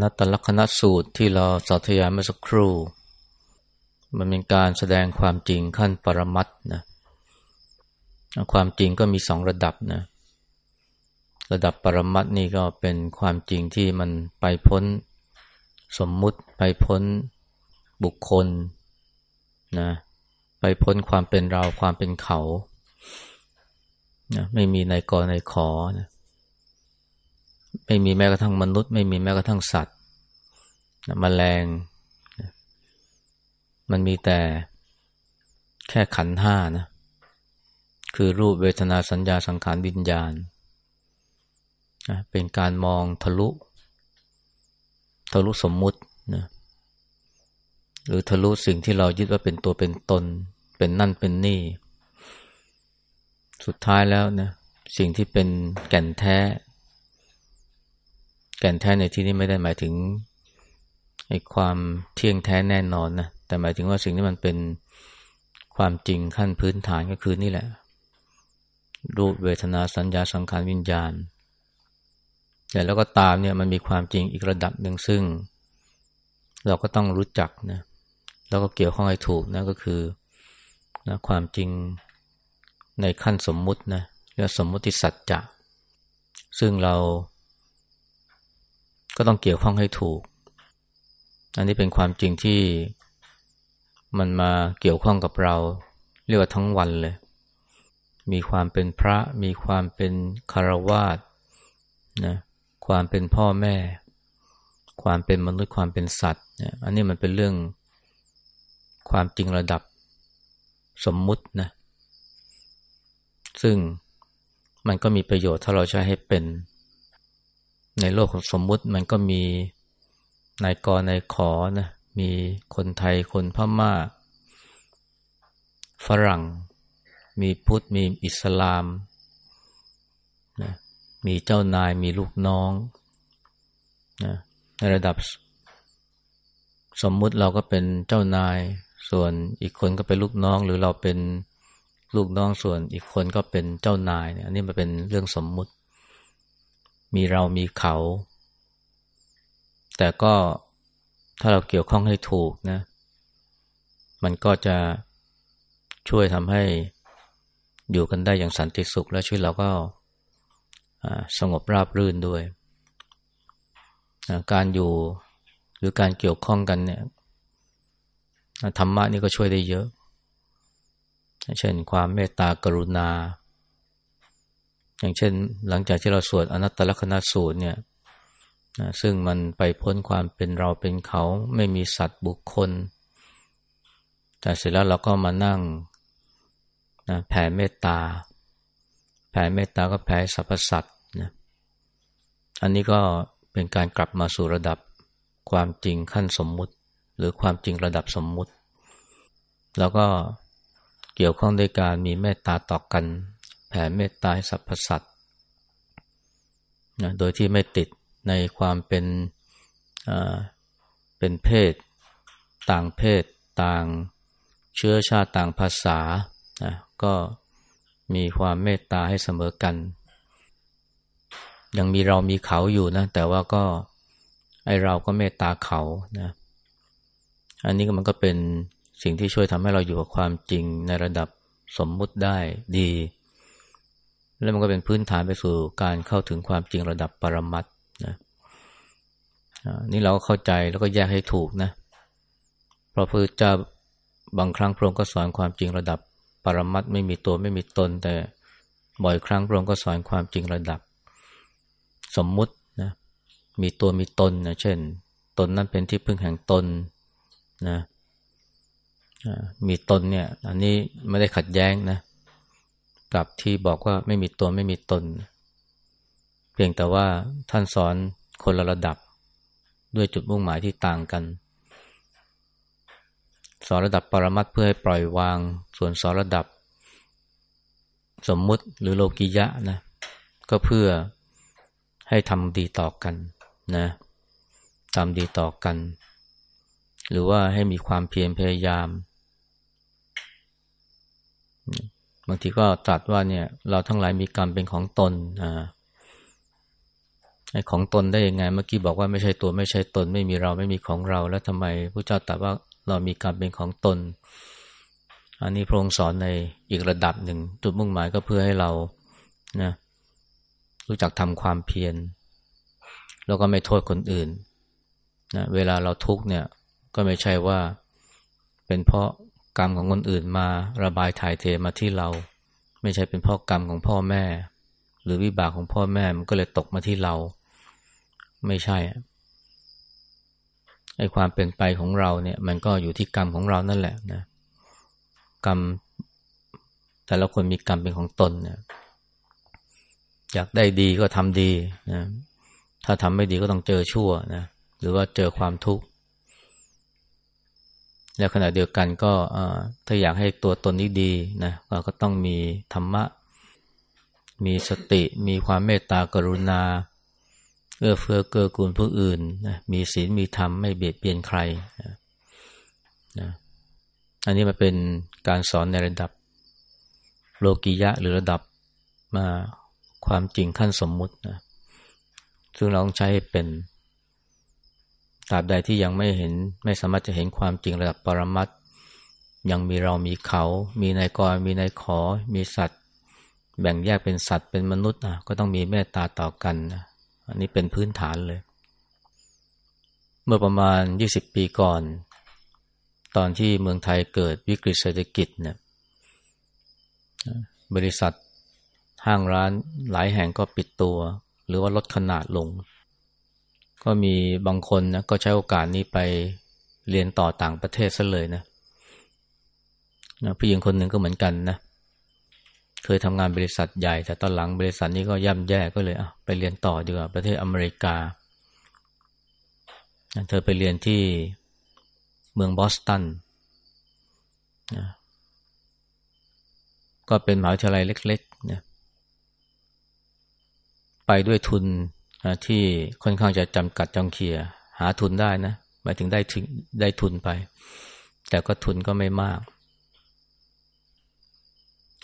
นัตตลกนัสูตรที่เราสาธยายเมื่อสักครู่ มันเป็นการแสดงความจริงขั้นปรมัตนะความจริงก็มีสองระดับนะระดับปรมัตนี่ก็เป็นความจริงที่มันไปพ้นสมมุติไปพ้นบุคคลนะไปพ้นความเป็นเราความเป็นเขานะไม่มีในกอในขอนะไม่มีแม้กระทั่งมนุษย์ ไม่มีแม้กระทั่งสัตว์ มแมลง มันมีแต่แค่ขันห้านะ คือรูปเวทนาสัญญาสังขารวิญญาณ เป็นการมองทะลุ ทะลุสมมุตินะหรือทะลุสิ่งที่เรายึดว่าเป็นตัวเป็นตน เป็นนั่นเป็นนี่ สุดท้ายแล้วนะ สิ่งที่เป็นแก่นแท้ แก่นแท้ในที่นี้ไม่ได้หมายถึง ไอ้ความเที่ยงแท้แน่นอนนะแต่หมายถึงว่าสิ่งที่มันเป็นความจริงขั้นพื้นฐานก็คือนี่แหละ รูปเวทนาสัญญาสังขารวิญญาณ แต่แล้วก็ตามเนี่ยมันมีความจริงอีกระดับหนึ่งซึ่ง เราก็ต้องรู้จักนะแล้วก็เกี่ยวข้องให้ถูกนะก็คือนะความจริงในขั้นสมมุตินะเรียกสมมุติสัจจะซึ่งเราก็ต้องเกี่ยวข้องให้ถูก อันนี้เป็นความจริงที่มันมาเกี่ยวข้องกับเรา เรียกว่าทั้งวันเลย มีความเป็นพระ มีความเป็นคารวาสนะความเป็นพ่อแม่ ความเป็นมนุษย์ความเป็นสัตว์เนี่ยอันนี้มันเป็นเรื่องความจริงระดับสมมุตินะ ซึ่งมันก็มีประโยชน์ถ้าเราใช้ให้เป็น ในโลกของสมมุติมันก็มี นายกนายขอนะมีคนไทยคนพม่า ฝรั่ง มีพุทธ มีอิสลามนะมีเจ้านายมีลูกน้องนะในระดับ สมมุติเราก็เป็นเจ้านาย ส่วนอีกคนก็เป็นลูกน้อง หรือเราเป็นลูกน้องส่วนอีกคนก็เป็นเจ้านายเนี่ยอันนี้มันเป็นเรื่องสมมุติ มีเรามีเขา แต่ก็ถ้าเราเกี่ยวข้องให้ถูกนะ มันก็จะช่วยทำให้อยู่กันได้อย่างสันติสุข และชีวิตเราก็สงบราบรื่นด้วยการอยู่หรือการเกี่ยวข้องกันเนี่ยธรรมะนี่ก็ช่วยได้เยอะ เช่นความเมตตากรุณา อย่างเช่น หลังจากที่เราสวดอนัตตลกนัสูตรเนี่ย นะซึ่งมันไปพ้นความเป็นเราเป็นเขาไม่มีสัตว์บุคคล แต่เสร็จแล้วเราก็มานั่งนะแผ่เมตตา แผ่เมตตาก็แผ่สรรพสัตว์นะอันนี้ก็เป็นการกลับมาสู่ระดับความจริงขั้นสมมุติ หรือความจริงระดับสมมุติ แล้วก็เกี่ยวข้องด้วยการมีเมตตาต่อกัน แผ่เมตตาให้สรรพสัตว์นะโดยที่ไม่ติด ในความเป็นเป็นเพศ ต่างเพศ ต่างเชื้อชาติต่างภาษานะก็มีความเมตตาให้เสมอกัน ยังมีเรามีเขาอยู่นะ แต่ว่าก็ไอเราก็เมตตาเขานะอันนี้มันก็เป็นสิ่งที่ช่วยทำให้เราอยู่กับความจริงในระดับสมมุติได้ดี แล้วมันก็เป็นพื้นฐานไปสู่การเข้าถึงความจริงระดับปรมัตนะ นี่เราก็เข้าใจแล้วก็แยกให้ถูกนะเพราะพระเจ้าบางครั้งพระองค์ก็สอนความจริงระดับปรมัตไม่มีตัวไม่มีตน แต่บ่อยครั้งพระองค์ก็สอนความจริงระดับ สมมุตินะมีตัวมีตนนะเช่น ตนนั้นเป็นที่พึ่งแห่งตนนะมีตนเนี่ย อันนี้ไม่ได้ขัดแย้งนะกับที่บอกว่าไม่มีตัวไม่มีตน เพียงแต่ว่าท่านสอนคนละระดับ ด้วยจุดมุ่งหมายที่ต่างกัน สอนระดับปรมัตเพื่อให้ปล่อยวาง ส่วนสอนระดับ สมมุติหรือโลกิยะนะ ก็เพื่อให้ทำดีต่อกันนะทำดีต่อกัน หรือว่าให้มีความเพียรพยายามบางทีก็ตรัสว่าเนี่ยเราทั้งหลายมีกรรมเป็นของตนอ่า ของตนได้ยังไง เมื่อกี้บอกว่าไม่ใช่ตัวไม่ใช่ตน ไม่มีเราไม่มีของเรา แล้วทำไมพระเจ้าตรัสว่าเรามีกรรมเป็นของตน อันนี้พระองค์สอนในอีกระดับหนึ่ง จุดมุ่งหมายก็เพื่อให้เรานะรู้จักทำความเพียรแล้วก็ไม่โทษคนอื่นนะเวลาเราทุกเนี่ยก็ไม่ใช่ว่าเป็นเพราะกรรมของคนอื่นมาระบายถ่ายเทมาที่เรา ไม่ใช่เป็นเพราะกรรมของพ่อแม่ หรือวิบากของพ่อแม่มันก็เลยตกมาที่เรา ไม่ใช่ไอ้ความเป็นไปของเราเนี่ย มันก็อยู่ที่กรรมของเรานั่นแหละนะกรรมแต่ละคนมีกรรมเป็นของตนนี่ยอยากได้ดีก็ทำดีนะถ้าทำไม่ดีก็ต้องเจอชั่วนะหรือว่าเจอความทุกข์แล้วขณะเดียวกันก็ถ้าอยากให้ตัวตนนี้ดีนะก็ต้องมีธรรมะ มีสติ มีความเมตตากรุณา เอื้อเฟื้อเกื้อกูลผู้อื่นนะมีศีลมีธรรมไม่เบียดเบียนใครนะนะอันนี้มันเป็นการสอนในระดับโลกิยะ หรือระดับมาความจริงขั้นสมมุตินะซึ่งเราต้องใช้เป็นตราบใดที่ยังไม่เห็นไม่สามารถจะเห็นความจริงระดับปรมัตยังมีเรามีเขา มีนายกรมีนายขอ มีสัตว์ แบ่งแยกเป็นสัตว์เป็นมนุษย์อะก็ต้องมีเมตตาต่อกันนะ อันนี้เป็นพื้นฐานเลย เมื่อประมาณยี่สิบปีก่อน ตอนที่เมืองไทยเกิดวิกฤตเศรษฐกิจเนี่ยบริษัทห้างร้านหลายแห่งก็ปิดตัว หรือว่าลดขนาดลง ก็มีบางคนนะก็ใช้โอกาสนี้ไปเรียนต่อต่างประเทศซะเลยนะนะผู้หญิงคนหนึ่งก็เหมือนกันนะเเคยทำงานบริษัทใหญ่ แต่ตอนหลังบริษัทนี้ก็ย่ำแย่ก็เลยอะไปเรียนต่อดีกว่าประเทศอเมริกา เธอไปเรียนที่เมืองบอสตันนะก็เป็นมหาวิทยาลัยเล็กๆนะไปด้วยทุนที่ค่อนข้างจะจำกัดจำเคีย หาทุนได้นะหมายถึงได้ถึงได้ทุนไป แต่ก็ทุนก็ไม่มาก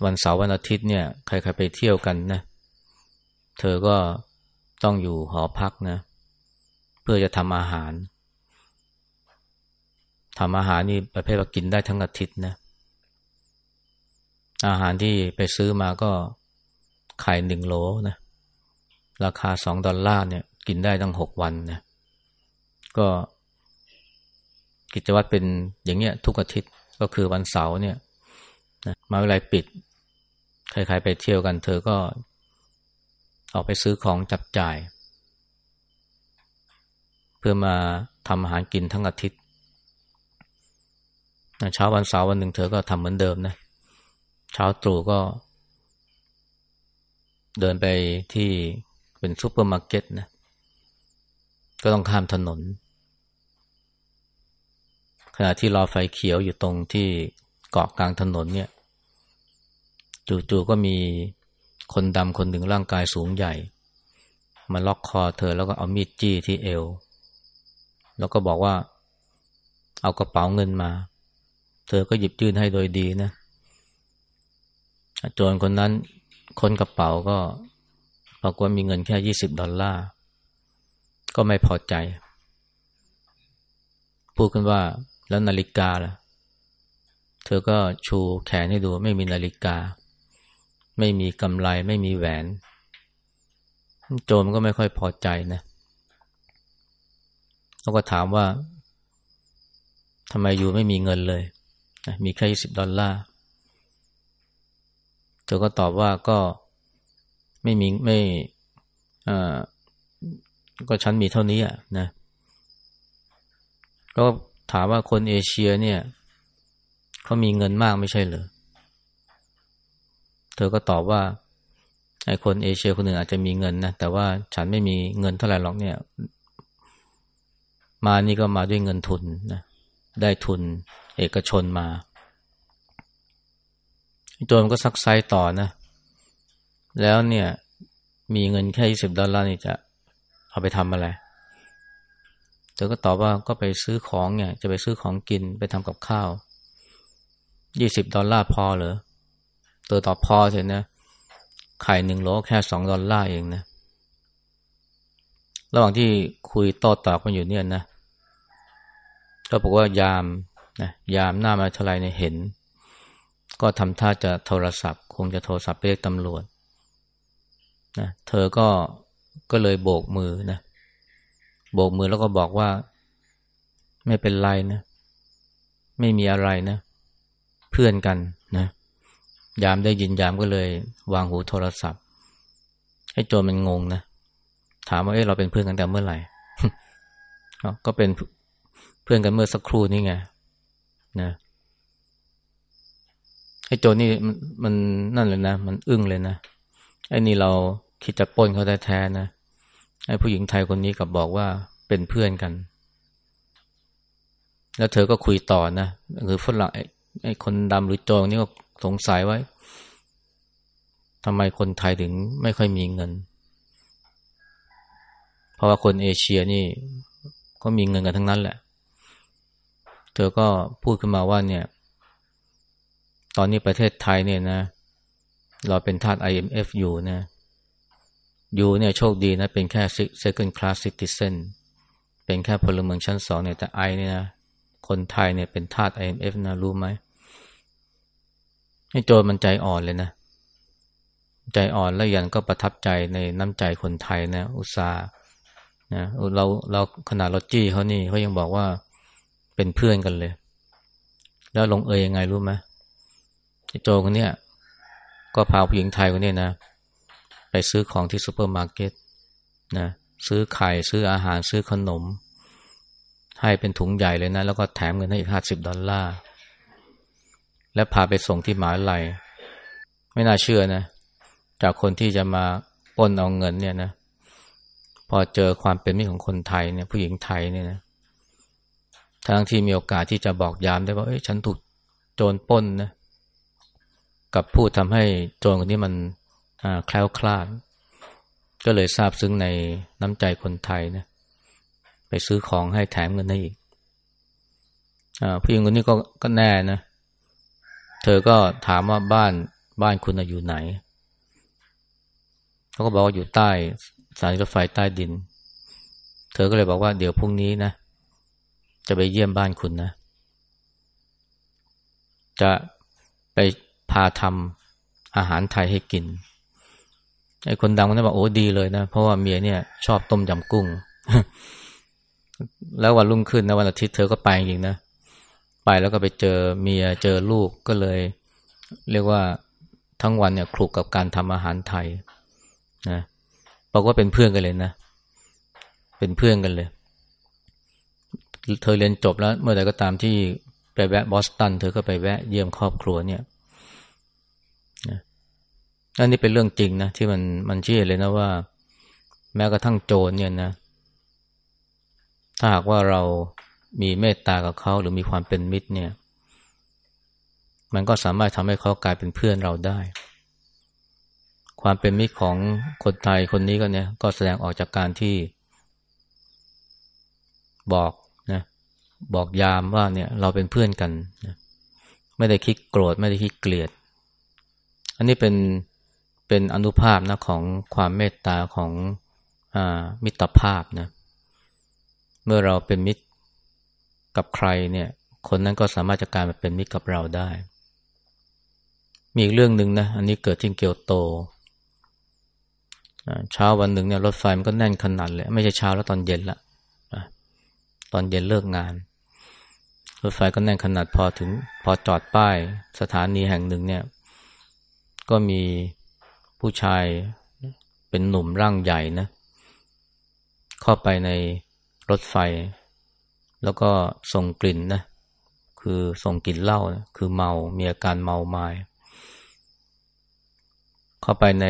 วันเสาร์วันอาทิตย์เนี่ย ใครๆไปเที่ยวกันนะ เธอก็ต้องอยู่หอพักนะ เพื่อจะทำอาหารทำอาหารนี่ประเภทว่ากินได้ทั้งอาทิตย์นะ อาหารที่ไปซื้อมาก็ไข่หนึ่งโลนะ ราคาสองดอลลาร์เนี่ย กินได้ตั้งหกวันนะ ก็กิจวัตรเป็นอย่างเงี้ยทุกอาทิตย์ก็คือวันเสาร์เนี่ยนะมาเวลาปิด ใครๆไปเที่ยวกัน เธอก็ออกไปซื้อของจับจ่าย เพื่อมาทำอาหารกินทั้งอาทิตย์เช้าวันเสาร์วันหนึ่งเธอก็ทำเหมือนเดิมนะเช้าตรู่ก็ เดินไปที่เป็นซูเปอร์มาร์เก็ตนะก็ต้องข้ามถนน ขณะที่รอไฟเขียวอยู่ตรงที่เกาะกลางถนนเนี่ย จู่ๆก็มีคนดำคนหนึ่งร่างกายสูงใหญ่ มาล็อกคอเธอแล้วก็เอามีดจี้ที่เอว แล้วก็บอกว่า เอากระเป๋าเงินมา เธอก็หยิบยื่นให้โดยดีนะโจรคนนั้นคนกระเป๋าก็ปรากฏมีเงินแค่ยี่สิบดอลลาร์ ก็ไม่พอใจ พูดกันว่าแล้วนาฬิกาล่ะ เธอก็ชูแขนให้ดูไม่มีนาฬิกา ไม่มีกำไรไม่มีแหวน โจมก็ไม่ค่อยพอใจนะเขาก็ถามว่าทำไมอยู่ไม่มีเงินเลยมีแค่ยี่สิบดอลลาร์เธอก็ตอบว่าก็ไม่มีไม่ก็ฉันมีเท่านี้อะนะ ก็ถามว่าคนเอเชียเนี่ยเขามีเงินมากไม่ใช่เหรอ เธอก็ตอบว่าไอ้คนเอเชียคนหนึ่งอาจจะมีเงินนะแต่ว่าฉันไม่มีเงินเท่าไหร่หรอกเนี่ย มานี่ก็มาด้วยเงินทุนนะได้ทุนเอกชนมาโจมก็ซักไซต่อนะ แล้วเนี่ย มีเงินแค่ยี่สิบดอลลาร์นี่จะเอาไปทำอะไรเธอก็ตอบว่าก็ไปซื้อของเนี่ย จะไปซื้อของกินไปทำกับข้าวยี่สิบดอลลาร์พอเหรอ เธอตอบพอเถอะนะ ไข่หนึ่งโลแค่สองดอลลาร์เองนะ ระหว่างที่คุยต่อตอบกันอยู่เนี่ยนะ ก็บอกว่ายามนะยามหน้ามาทลายเนี่ยเห็น ก็ทำท่าจะโทรศัพท์ คงจะโทรศัพท์ไปเรียกตำรวจนะเธอก็ก็เลยโบกมือนะโบกมือแล้วก็บอกว่า ไม่เป็นไรนะ ไม่มีอะไรนะ เพื่อนกัน ยามได้ยินยามก็เลยวางหูโทรศัพท์ ให้โจรมันงงนะ ถามว่าเอ้เราเป็นเพื่อนกันแต่เมื่อไหร่ก็เป็นเพื่อนกันเมื่อสักครู่นี่ไงนะไอ้โจนี่มันนั่นเลยนะ มันอึ้งเลยนะไอ้นี่เราคิดจะป้นเขาแท้ๆนะไอ้ผู้หญิงไทยคนนี้กับบอกว่าเป็นเพื่อนกัน แล้วเธอก็คุยต่อนะคือฝรั่งไอ้คนดำหรือโจนี่ก็ สงสัยไว้ทำไมคนไทยถึงไม่ค่อยมีเงิน เพราะว่าคนเอเชียนี่ก็มีเงินกันทั้งนั้นแหละ เธอก็พูดขึ้นมาว่าเนี่ย ตอนนี้ประเทศไทยเนี่ยนะ เราเป็นทาส IMF อยู่นะอยู่เนี่ยโชคดีนะ เป็นแค่ second class citizen เป็นแค่พลเมืองชั้นสองเนี่ยแต่ไอเนี่ยนะคนไทยเนี่ยเป็นทาส IMF นะรู้ไหม ให้โจรมันใจอ่อนเลยนะ ใจอ่อนแล้วยันก็ประทับใจในน้ำใจคนไทยนะ อุตสาห์นะเราเราขนาดเราจี้เขานี่เขายังบอกว่าเป็นเพื่อนกันเลย แล้วลงเอยยังไงรู้ไหมไอ้โจคนเนี้ยก็พาผู้หญิงไทยคนนี้นะ ไปซื้อของที่ซูเปอร์มาร์เก็ตนะซื้อไข่ซื้ออาหารซื้อขนม ให้เป็นถุงใหญ่เลยนะ แล้วก็แถมเงินให้อีกห้าสิบดอลลาร์ แล้วพาไปส่งที่มหาลัย ไม่น่าเชื่อนะ จากคนที่จะมาป้นเอาเงินเนี่ยนะ พอเจอความเป็นมิตรของคนไทยเนี่ยผู้หญิงไทยเนี่ยนะทั้งที่มีโอกาสที่จะบอกยามได้ว่าเอ้ยฉันถูกโจรป้นนะกับพูดทำให้โจรคนนี้มันแคล้วคลาด ก็เลยทราบซึ้งในน้ำใจคนไทยนะไปซื้อของให้แถมเงินให้อีกอผู้หญิงคนนี้ก็ก็แน่นะ เธอก็ถามว่าบ้านบ้านคุณอยู่ไหนเขาก็บอกว่าอยู่ใต้สถานีรถไฟใต้ดิน เธอก็เลยบอกว่าเดี๋ยวพรุ่งนี้นะ จะไปเยี่ยมบ้านคุณนะ จะไปพาทำอาหารไทยให้กิน ไอ้คนดังคนนั้นบอกโอ้ดีเลยนะ เพราะว่าเมียเนี่ย ชอบต้มยำกุ้ง แล้ววันรุ่งขึ้นนะวันอาทิตย์เธอก็ไปจริงนะ ไปแล้วก็ไปเจอเมียเจอลูกก็เลย เรียกว่าทั้งวันเนี่ยคลุกกับการทำอาหารไทยนะบอกว่าเป็นเพื่อนกันเลยนะ เป็นเพื่อนกันเลย เธอเรียนจบแล้ว เมื่อใดก็ตามที่ไปแวะบอสตัน เธอก็ไปแวะเยี่ยมครอบครัวเนี่ยอันนี้เป็นเรื่องจริงนะที่มันมันเชื่อเลยนะว่า แม้กระทั่งโจรเนี่ยนะ ถ้าหากว่าเรา มีเมตตากับเขาหรือมีความเป็นมิตรเนี่ย มันก็สามารถทำให้เขากลายเป็นเพื่อนเราได้ ความเป็นมิตรของคนไทยคนนี้ก็เนี่ย ก็แสดงออกจากการที่ บอกนะบอกยามว่าเนี่ย เราเป็นเพื่อนกันนะไม่ได้คิดโกรธไม่ได้คิดเกลียด อันนี้เป็นเป็นอนุภาพนะของความเมตตาของอมิตรภาพนะเมื่อเราเป็นมิตร กับใครเนี่ย คนนั้นก็สามารถจะกลายมาเป็นมิตรกับเราได้ มีอีกเรื่องหนึ่งนะ อันนี้เกิดที่เกียวโตเช้าวันหนึ่งเนี่ยรถไฟมันก็แน่นขนาดเลย ไม่ใช่เช้าแล้วตอนเย็นละตอนเย็นเลิกงาน รถไฟก็แน่นขนาดพอถึงพอจอดป้ายสถานีแห่งหนึ่งเนี่ย ก็มีผู้ชายเป็นหนุ่มร่างใหญ่นะ เข้าไปในรถไฟ แล้วก็ส่งกลิ่นนะคือส่งกลิ่นเหล้านะคือเมา มีอาการเมาไมา้เข้าไปใน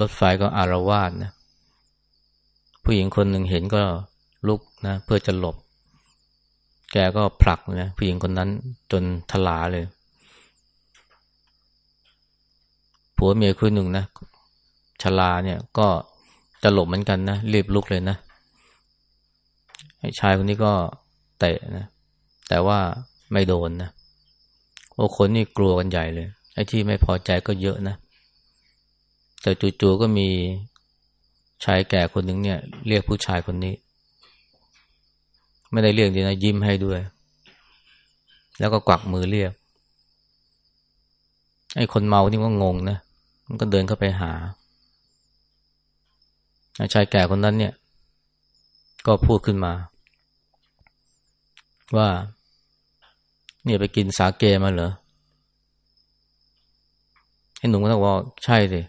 รถไฟก็อารวาสนะผู้หญิงคนหนึ่งเห็นก็ลุกนะเพื่อจะหลบ แกก็ผลักนะผู้หญิงคนนั้นจนทลาเลยผัวเมียคู่หนึ่งนะชลาเนี่ยก็จะหลบเหมือนกันนะรีบลุกเลยนะไอ้ชายคนนี้ก็ เตะนะ แต่ว่าไม่โดนนะโอ้คนนี่กลัวกันใหญ่เลย ไอ้ที่ไม่พอใจก็เยอะนะ แต่จู่ๆก็มีชายแก่คนหนึ่งเนี่ย เรียกผู้ชายคนนี้ ไม่ได้เรียกดีนะ ยิ้มให้ด้วย แล้วก็กวักมือเรียก ไอ้คนเมานี่ก็งงนะ มันก็เดินเข้าไปหาชายแก่คนนั้นเนี่ย ก็พูดขึ้นมา ว่า เนี่ยไปกินสาเกมาเหรอไอ้หนุ่มก็ต้องบอกใช่สิ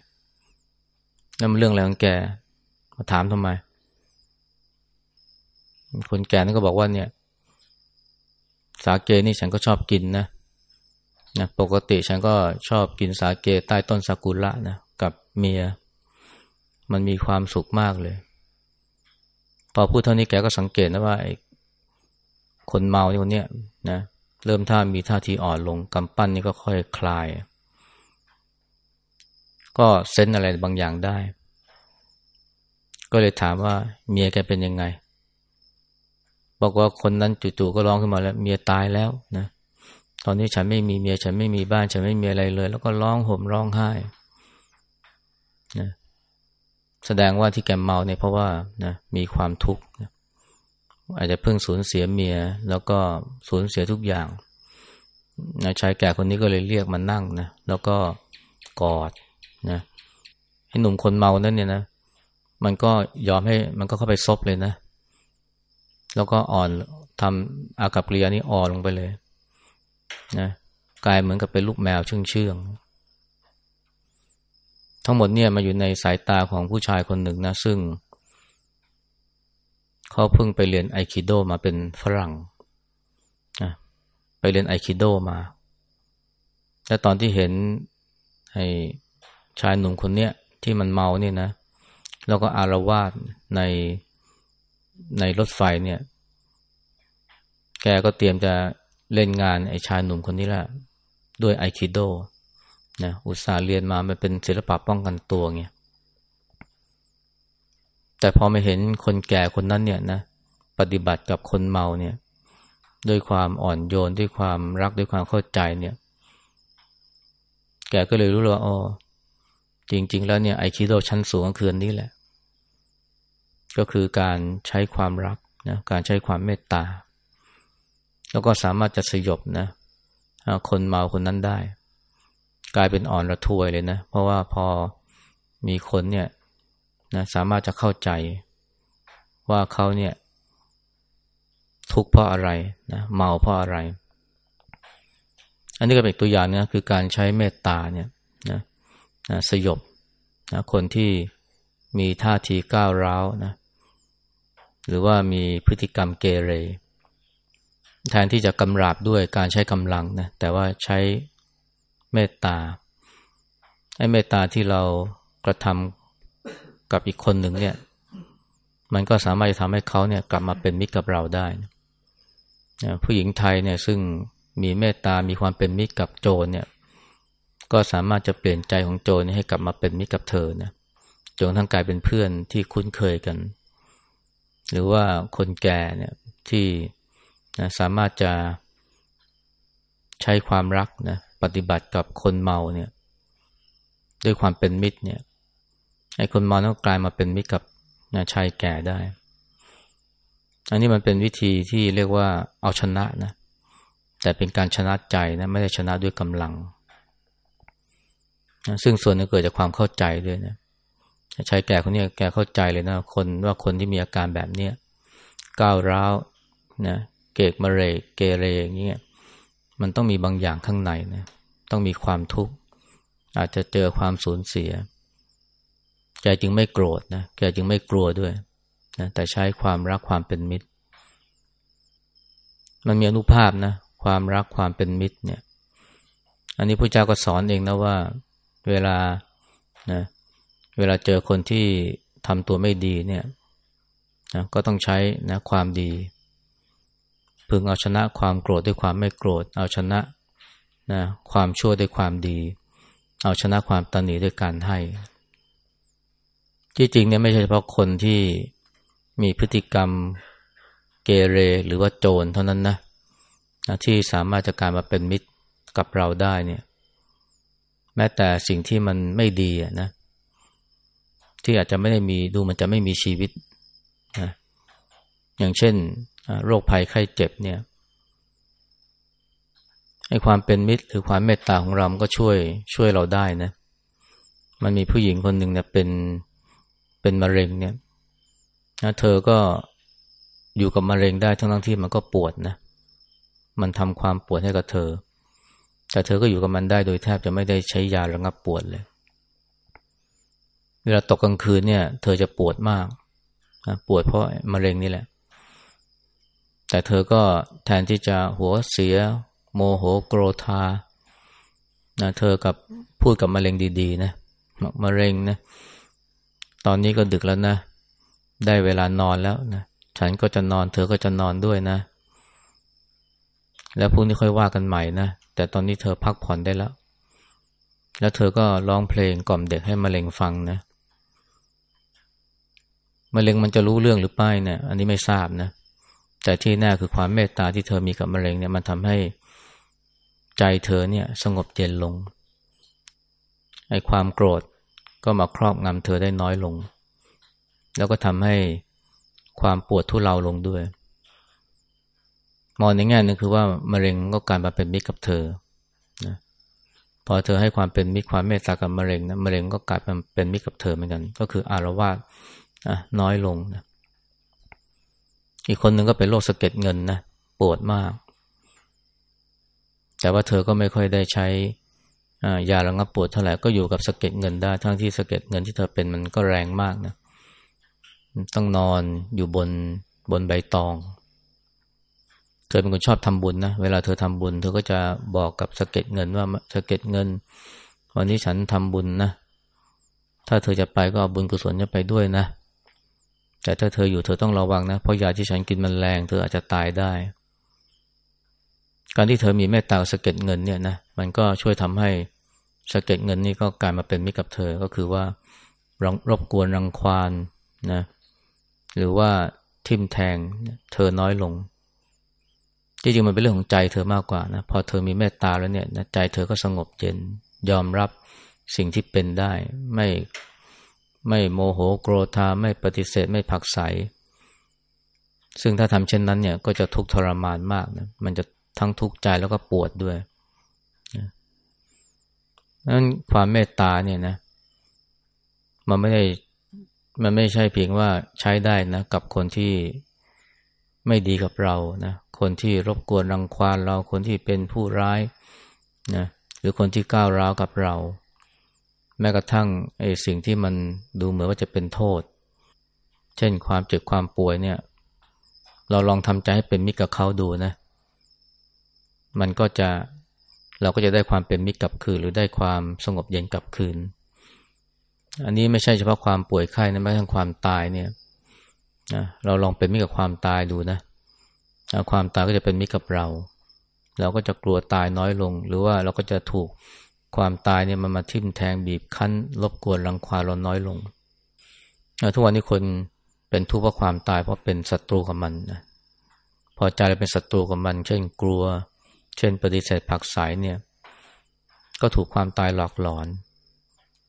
นั่นมันเรื่องอะไรของแกมาถามทำไม คนแก่นั่นก็บอกว่าเนี่ย สาเกนี่ฉันก็ชอบกินนะนะปกติฉันก็ชอบกินสาเกใต้ต้นซากุระนะกับเมีย มันมีความสุขมากเลย พอพูดเท่านี้แกก็สังเกตนะว่าไอ้ คนเมานี่คนเนี้ยนะเริ่มท่ามีท่าทีอ่อนลงกำปั้นนี่ก็ค่อยคลาย ก็เซนอะไรบางอย่างได้ ก็เลยถามว่า เมียแกเป็นยังไง บอกว่าคนนั้นจู่ๆก็ร้องขึ้นมาแล้ว เมียตายแล้วนะตอนนี้ฉันไม่มีเมียฉันไม่มีบ้าน ฉันไม่มีอะไรเลย แล้วก็ร้องห่มร้องไห้นะแสดงว่าที่แกเมาเนี่ยเพราะว่านะมีความทุกข์นะ อาจจะเพิ่งสูญเสียเมีย แล้วก็สูญเสียทุกอย่างนะชายแก่คนนี้ก็เลยเรียกมานั่งนะแล้วก็กอดนะให้หนุ่มคนเมานั้นเนี่ยนะมันก็ยอมให้มันก็เข้าไปซบเลยนะ แล้วก็อ่อนทำอากับเรียนี้อ่อนลงไปเลยนะกลายเหมือนกับเป็นลูกแมวเชื่องเชื่องทั้งหมดเนี่ยมาอยู่ในสายตาของผู้ชายคนหนึ่งนะ ซึ่ง เขาเพิ่งไปเรียนไอคิโดมาเป็นฝรั่งนะไปเรียนไอคิโดมา และตอนที่เห็นไอชายหนุ่มคนเนี้ยที่มันเมาเนี่ยนะ แล้วก็อารวาสในในรถไฟเนี่ย แกก็เตรียมจะเล่นงานไอชายหนุ่มคนนี้แหละด้วยไอคิโดนะอุตสาห์เรียนมามันเป็นศิลปะป้องกันตัวไง แต่พอไม่เห็นคนแก่คนนั้นเนี่ยนะปฏิบัติกับคนเมาเนี่ย ด้วยความอ่อนโยนด้วยความรักด้วยความเข้าใจเนี่ย แกก็เลยรู้ว่าอ๋อจริง ๆ แล้วเนี่ยไอคิโดชั้นสูงก็คือนี้แหละ ก็คือการใช้ความรักนะการใช้ความเมตตา แล้วก็สามารถจะสยบนะคนเมาคนนั้นได้ กลายเป็นอ่อนระทวยเลยนะ เพราะว่าพอมีคนเนี่ย นะสามารถจะเข้าใจว่าเขาเนี่ยทุกข์เพราะอะไรนะเมาเพราะอะไร อันนี้ก็เป็นตัวอย่างนะคือการใช้เมตตาเนี่ยนะนะสยบนะคนที่มีท่าทีก้าวร้าวนะหรือว่ามีพฤติกรรมเกเร แทนที่จะกำราบด้วยการใช้กำลังนะแต่ว่าใช้เมตตาไอ้เมตตาที่เรากระทำ กับอีกคนหนึ่งเนี่ย มันก็สามารถจะทำให้เขาเนี่ยกลับมาเป็นมิตรกับเราได้นะผู้หญิงไทยเนี่ยซึ่งมีเมตตา มีความเป็นมิตรกับโจรเนี่ย ก็สามารถจะเปลี่ยนใจของโจรให้กลับมาเป็นมิตรกับเธอนะจนทั้งกลายเป็นเพื่อนที่คุ้นเคยกัน หรือว่าคนแก่เนี่ยที่นะสามารถจะใช้ความรักนะปฏิบัติกับคนเมาเนี่ย ด้วยความเป็นมิตรเนี่ย ไอ้คนมาต้องกลายมาเป็นมิตรกับนะชายแก่ได้ อันนี้มันเป็นวิธีที่เรียกว่าเอาชนะนะ แต่เป็นการชนะใจนะ ไม่ได้ชนะด้วยกำลังนะซึ่งส่วนนึงเกิดจากความเข้าใจด้วยนะชายแก่คนนี้แกเข้าใจเลยนะคนว่าคนที่มีอาการแบบเนี้ยก้าวร้าวนะเกกมะเรเกเรอย่างเงี้ยมันต้องมีบางอย่างข้างในนะต้องมีความทุกข์อาจจะเจอความสูญเสีย แกจึงไม่โกรธนะแกจึงไม่กลัวด้วยนะแต่ใช้ความรักความเป็นมิตร มันมีอนุภาพนะ ความรักความเป็นมิตรเนี่ย อันนี้พระเจ้าก็สอนเองนะว่า เวลานะเวลาเจอคนที่ทำตัวไม่ดีเนี่ยนะก็ต้องใช้นะความดี พึงเอาชนะความโกรธด้วยความไม่โกรธ เอาชนะนะความชั่วด้วยความดี เอาชนะความตันหนีด้วยการให้ ที่จริงเนี่ยไม่ใช่เฉพาะคนที่มีพฤติกรรมเกเรหรือว่าโจรเท่านั้นนะที่สามารถจะการมาเป็นมิตรกับเราได้เนี่ย แม้แต่สิ่งที่มันไม่ดีนะ ที่อาจจะไม่ได้มีดูมันจะไม่มีชีวิตนะอย่างเช่นโรคภัยไข้เจ็บเนี่ยให้ความเป็นมิตรหรือความเมตตาของเรา ก็ช่วยช่วยเราได้นะ มันมีผู้หญิงคนหนึ่งเนี่ยเป็น เป็นมะเร็งเนี่ยนะเธอก็อยู่กับมะเร็งได้ทั้งทั้งที่มันก็ปวดนะ มันทำความปวดให้กับเธอ แต่เธอก็อยู่กับมันได้โดยแทบจะไม่ได้ใช้ยาระงับปวดเลย เวลาตกกลางคืนเนี่ย เธอจะปวดมากนะปวดเพราะมะเร็งนี่แหละ แต่เธอก็แทนที่จะหัวเสีย โมโหโกรธานะเธอกับพูดกับมะเร็งดีๆนะมะเร็งนะ ตอนนี้ก็ดึกแล้วนะ ได้เวลานอนแล้วนะ ฉันก็จะนอน เธอก็จะนอนด้วยนะ แล้วพรุ่งนี้ค่อยว่ากันใหม่นะ แต่ตอนนี้เธอพักผ่อนได้แล้ว แล้วเธอก็ร้องเพลงกล่อมเด็กให้มะเร็งฟังนะมะเร็งมันจะรู้เรื่องหรือไม่เนี่ย อันนี้ไม่ทราบนะ แต่ที่แน่คือความเมตตาที่เธอมีกับมะเร็งเนี่ยมันทำให้ใจเธอเนี่ย สงบเย็นลงไอ้ความโกรธ ก็มาครอบงำเธอได้น้อยลง แล้วก็ทำให้ความปวดทุเลาลงด้วย มองในแง่นึงคือว่ามะเร็งก็กลายมาเป็นมิตรกับเธอนะพอเธอให้ความเป็นมิตรความเมตตากับมะเร็งนะมะเร็งก็กลายมาเป็นมิตรกับเธอเหมือนกัน ก็คืออารวาสน้อยลงนะอีกคนหนึ่งก็เป็นโรคสะเก็ดเงินนะปวดมาก แต่ว่าเธอก็ไม่ค่อยได้ใช้ ยาระงับปวดเท่าไหร่ก็อยู่กับสะเก็ดเงินได้ ทั้งที่สะเก็ดเงินที่เธอเป็นมันก็แรงมากนะต้องนอนอยู่บนบนใบตอง เธอเป็นคนชอบทำบุญนะ เวลาเธอทำบุญ เธอก็จะบอกกับสะเก็ดเงินว่าสะเก็ดเงิน วันนี้ฉันทำบุญนะ ถ้าเธอจะไปก็เอาบุญกุศลจะไปด้วยนะ แต่ถ้าเธออยู่เธอต้องระวังนะ เพราะยาที่ฉันกินมันแรง เธออาจจะตายได้ การที่เธอมีเมตตาสะเก็ดเงินเนี่ยนะมันก็ช่วยทำให้สะเก็ดเงินนี่ก็กลายมาเป็นมิตรกับเธอก็คือว่ารบกวนรังควานนะหรือว่าทิมแทงเธอน้อยลงจริงๆมันเป็นเรื่องของใจเธอมากกว่านะพอเธอมีเมตตาแล้วเนี่ยใจเธอก็สงบเย็นยอมรับสิ่งที่เป็นได้ ไม่ไม่โมโหโกรธาไม่ปฏิเสธไม่ผักใสซึ่งถ้าทำเช่นนั้นเนี่ยก็จะทุกข์ทรมานมากนะมันจะ ทั้งทุกข์ใจแล้วก็ปวดด้วยนั้นความเมตตาเนี่ยนะ มันไม่ได้มันไม่ใช่เพียงว่าใช้ได้นะ กับคนที่ไม่ดีกับเรานะคนที่รบกวนรังควานเราคนที่เป็นผู้ร้ายนะหรือคนที่ก้าวร้าวกับเรา แม้กระทั่งไอ้สิ่งที่มันดูเหมือนว่าจะเป็นโทษ เช่นความเจ็บความป่วยเนี่ย เราลองทำใจให้เป็นมิตรกับเขาดูนะ มันก็จะเราก็จะได้ความเป็นมิตรกลับคืน หรือได้ความสงบเย็นกลับคืน อันนี้ไม่ใช่เฉพาะความป่วยไข้นะแม้กระทั่งความตายเนี่ยนะเราลองเป็นมิตรกับความตายดูนะความตายก็จะเป็นมิตรกับเรา เราก็จะกลัวตายน้อยลง หรือว่าเราก็จะถูกความตายเนี่ยมันมาทิ่มแทงบีบคั้นรบกวนรังควานเราน้อยลงทุกวันนี้คนเป็นทุกข์เพราะความตายเพราะเป็นศัตรูกับมันนะพอใจเราเป็นศัตรูกับมัน เช่นกลัว เช่นปฏิเสธผักสายเนี่ย ก็ถูกความตายหลอกหลอน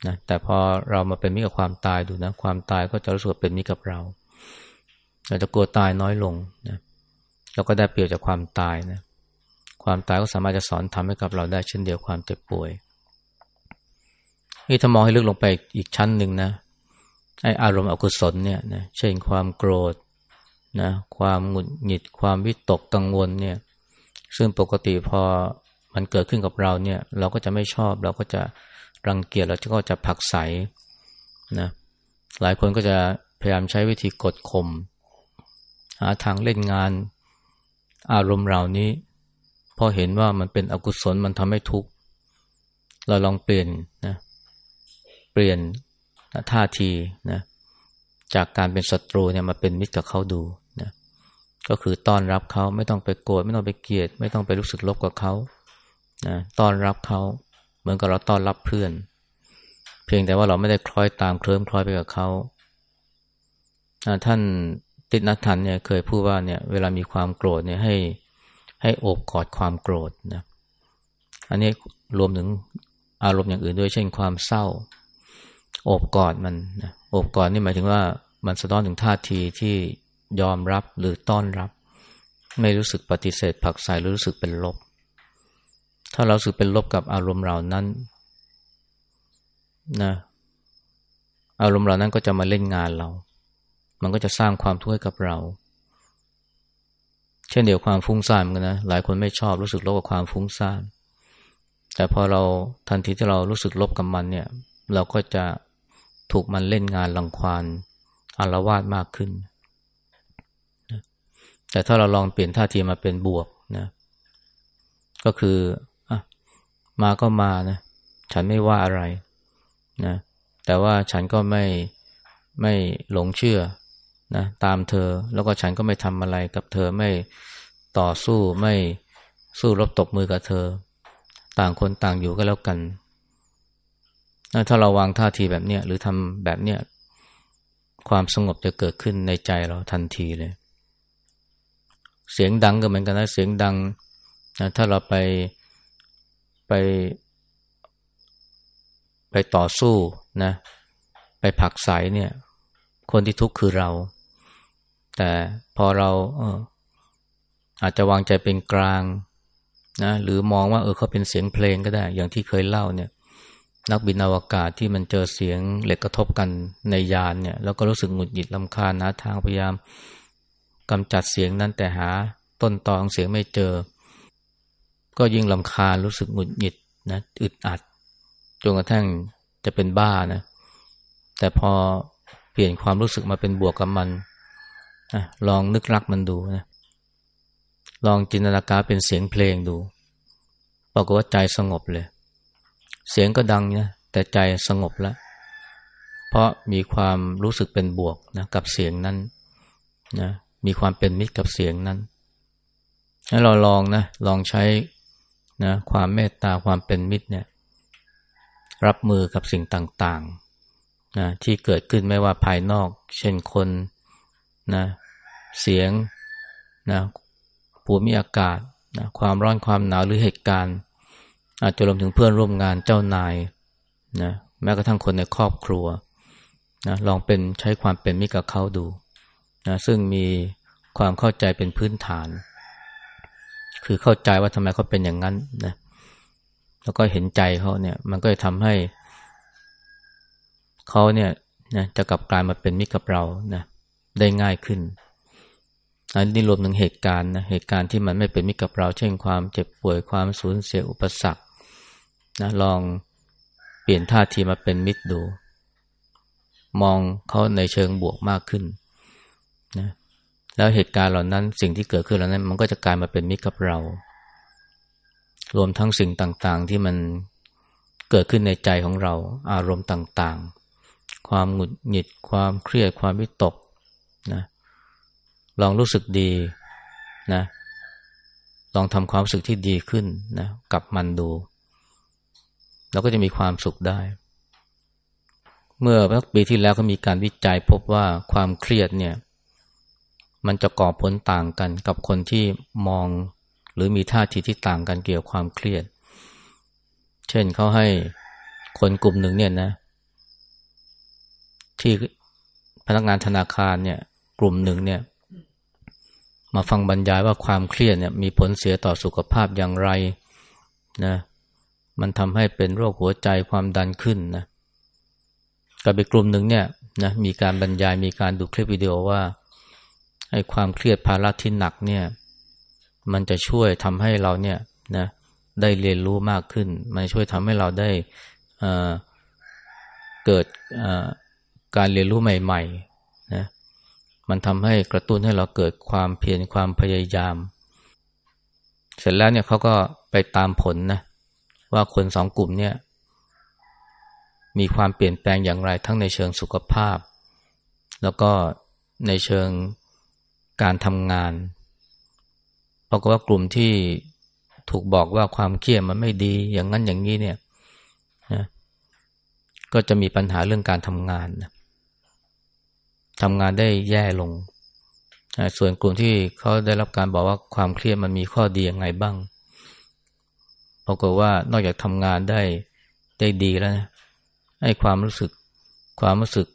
นะแต่พอเรามาเป็นมิตรกับความตายดูนะความตายก็จะรู้สึกเป็นมิตรกับเรา เราจะกลัวตายน้อยลงนะเราก็ได้เปรียบจากความตายนะความตายก็สามารถจะสอนทำให้กับเราได้เช่นเดียวความเจ็บป่วยนี่ถ้ามองให้ลึกลงไปอีกชั้นหนึ่งนะไออารมณ์อกุศลเนี่ยนะเช่นความโกรธนะความหงุดหงิดความวิตกกังวลเนี่ย ซึ่งปกติพอมันเกิดขึ้นกับเราเนี่ย เราก็จะไม่ชอบเราก็จะรังเกียจเราก็จะผักใสนะหลายคนก็จะพยายามใช้วิธีกดข่มหาทางเล่นงานอารมณ์เหล่านี้พอเห็นว่ามันเป็นอกุศลมันทำให้ทุกข์เราลองเปลี่ยนนะเปลี่ยนท่าทีนะจากการเป็นศัตรูเนี่ยมาเป็นมิตรกับเขาดู ก็คือต้อนรับเขาไม่ต้องไปโกรธไม่ต้องไปเกลียด ไม่ต้องไปรู้สึกลบกับเขานะต้อนรับเขาเหมือนกับเราต้อนรับเพื่อน เพียงแต่ว่าเราไม่ได้คล้อยตามเคลิ้มคล้อยไปกับเขาท่านติดนัทันเนี่ยเคยพูดว่าเนี่ยเวลามีความโกรธเนี่ยให้ให้โอบกอดความโกรธนะอันนี้รวมถึงอารมณ์อย่างอื่นด้วยเช่นความเศร้า โอบกอดมันนะโอบกอดนี่หมายถึงว่ามันสะท้อนถึงท่าทีที่ ยอมรับหรือต้อนรับ ไม่รู้สึกปฏิเสธ ผักใส่หรือรู้สึกเป็นลบ ถ้าเราสึกเป็นลบกับอารมณ์เหล่านั้นนะอารมณ์เหล่านั้นก็จะมาเล่นงานเรา มันก็จะสร้างความทุกข์ให้กับเรา เช่นเดียวความฟุ้งซ่านกันนะ หลายคนไม่ชอบรู้สึกลบกับความฟุ้งซ่าน แต่พอเราทันทีที่เรารู้สึกลบกับมันเนี่ย เราก็จะถูกมันเล่นงานลังควานอารวาสมากขึ้น แต่ถ้าเราลองเปลี่ยนท่าทีมาเป็นบวกนะก็คืออมาก็มานะฉันไม่ว่าอะไรนะแต่ว่าฉันก็ไม่ไม่หลงเชื่อนะตามเธอแล้วก็ฉันก็ไม่ทำอะไรกับเธอไม่ต่อสู้ไม่สู้รบตบมือกับเธอ ต่างคนต่างอยู่ก็แล้วกันถ้าเราวางท่าทีแบบเนี้ยหรือทำแบบเนี้ยความสงบจะเกิดขึ้นในใจเราทันทีเลย เสียงดังก็เหมือนกันนะเสียงดังนะถ้าเราไปไป ไปต่อสู้นะ ไปผักใสเนี่ย คนที่ทุกข์คือเรา แต่พอเราเอออาจจะวางใจเป็นกลางนะหรือมองว่าเออเขาเป็นเสียงเพลงก็ได้ อย่างที่เคยเล่าเนี่ย นักบินอวกาศที่มันเจอเสียงเหล็กกระทบกันในยานเนี่ย แล้วก็รู้สึกหงุดหงิดลำคาญนะทางพยายาม กำจัดเสียงนั้นแต่หาต้นตอของเสียงไม่เจอ ก็ยิ่งลำคาญรู้สึกหงุดหงิดนะอึดอัดจนกระทั่งจะเป็นบ้านะแต่พอเปลี่ยนความรู้สึกมาเป็นบวกกับมันลองนึกรักมันดูนะลองจินตนาการเป็นเสียงเพลงดูปรากฏว่าใจสงบเลย เสียงก็ดังนะแต่ใจสงบแล้ว เพราะมีความรู้สึกเป็นบวกนะกับเสียงนั้นนะ มีความเป็นมิตรกับเสียงนั้นให้เราลองนะลองใช้นะความเมตตาความเป็นมิตรเนี่ย รับมือกับสิ่งต่างๆนะที่เกิดขึ้นไม่ว่าภายนอก เช่นคนนะเสียงนะภูมิอากาศนะความร้อนความหนาวหรือเหตุการณ์ อาจจะรวมถึงเพื่อนร่วมงานเจ้านายนะแม้กระทั่งคนในครอบครัวนะลองเป็นใช้ความเป็นมิตรกับเขาดู นะซึ่งมีความเข้าใจเป็นพื้นฐาน คือเข้าใจว่าทำไมเขาเป็นอย่างนั้นนะแล้วก็เห็นใจเขาเนี่ย มันก็จะทำให้เขาเนี่ยนะจะกลับกลายมาเป็นมิตรกับเรานะได้ง่ายขึ้นอันนี้รวมถึงเหตุการณ์นะเหตุการณ์ที่มันไม่เป็นมิตรกับเรา เช่นความเจ็บป่วยความสูญเสียอุปสรรคนะลองเปลี่ยนท่าทีมาเป็นมิตรดู มองเขาในเชิงบวกมากขึ้น นะแล้วเหตุการณ์เหล่านั้นสิ่งที่เกิดขึ้นเหล่านั้น มันก็จะกลายมาเป็นมิตรกับเรา รวมทั้งสิ่งต่างๆ ที่มันเกิดขึ้นในใจของเรา อารมณ์ต่างๆ ความหงุดหงิดความเครียดความวิตกนะลองรู้สึกดีนะลองทำความรู้สึกที่ดีขึ้นนะกับมันดู เราก็จะมีความสุขได้ เมื่อปีที่แล้วก็มีการวิจัยพบว่าความเครียดเนี่ย มันจะก่อผลต่างกันกับคนที่มอง หรือมีท่าทีที่ต่างกันเกี่ยวความเครียด เช่นเขาให้คนกลุ่มหนึ่งเนี่ยนะ ที่พนักงานธนาคารเนี่ย กลุ่มหนึ่งเนี่ย มาฟังบรรยายว่าความเครียดเนี่ยมีผลเสียต่อสุขภาพอย่างไรนะมันทำให้เป็นโรคหัวใจความดันขึ้นนะกับอีกกลุ่มหนึ่งเนี่ยนะมีการบรรยายมีการดูคลิปวิดีโอว่า ให้ความเครียดภาระที่หนักเนี่ยมันจะช่วยทำให้เราเนี่ยนะได้เรียนรู้มากขึ้น มันช่วยทำให้เราได้เกิดการเรียนรู้ใหม่ๆนะมันทำให้กระตุ้นให้เราเกิดความเพียรความพยายาม เสร็จแล้วเนี่ยเขาก็ไปตามผลนะว่าคนสองกลุ่มเนี่ยมีความเปลี่ยนแปลงอย่างไรทั้งในเชิงสุขภาพ แล้วก็ในเชิง การทำงานปรากฏว่ากลุ่มที่ถูกบอกว่าความเครียดมันไม่ดี อย่างนั้นอย่างนี้เนี่ยนะก็จะมีปัญหาเรื่องการทำงานนะทำงานได้แย่ลง ส่วนกลุ่มที่เขาได้รับการบอกว่าความเครียดมันมีข้อดีอยังไงบ้างปรากฏว่านอกจากทำงานได้ได้ดีแล้วนะให้ความรู้สึกความรู้สึก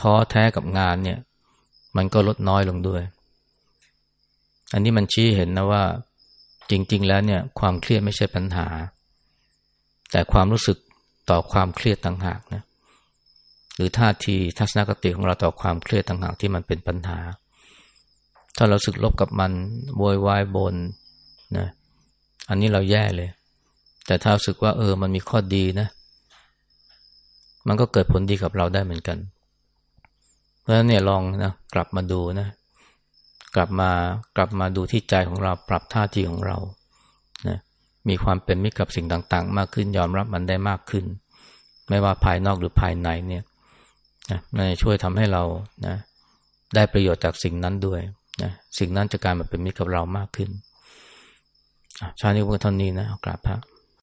ท้อแท้กับงานเนี่ย มันก็ลดน้อยลงด้วย อันนี้มันชี้เห็นนะว่า จริง ๆ แล้วเนี่ย ความเครียดไม่ใช่ปัญหา แต่ความรู้สึกต่อความเครียดต่างหากนะหรือท่าทีทัศนคติของเราต่อความเครียดต่างหากที่มันเป็นปัญหา ถ้าเราสึกลบกับมันโวยวายบนนะอันนี้เราแย่เลย แต่ถ้าสึกว่า เออ มันมีข้อดีนะ มันก็เกิดผลดีกับเราได้เหมือนกัน เพราะฉะนั้นเนี่ยลองนะกลับมาดูนะ กลับมากลับมาดูที่ใจของเราปรับท่าทีของเรานะมีความเป็นมิตรกับสิ่งต่างๆ มากขึ้นยอมรับมันได้มากขึ้น ไม่ว่าภายนอกหรือภายในเนี่ยนะจะช่วยทำให้เรานะได้ประโยชน์จากสิ่งนั้นด้วยนะสิ่งนั้นจะกลายมาเป็นมิตรกับเรามากขึ้นชาตินี้พวกท่านนี้นะกราบพระ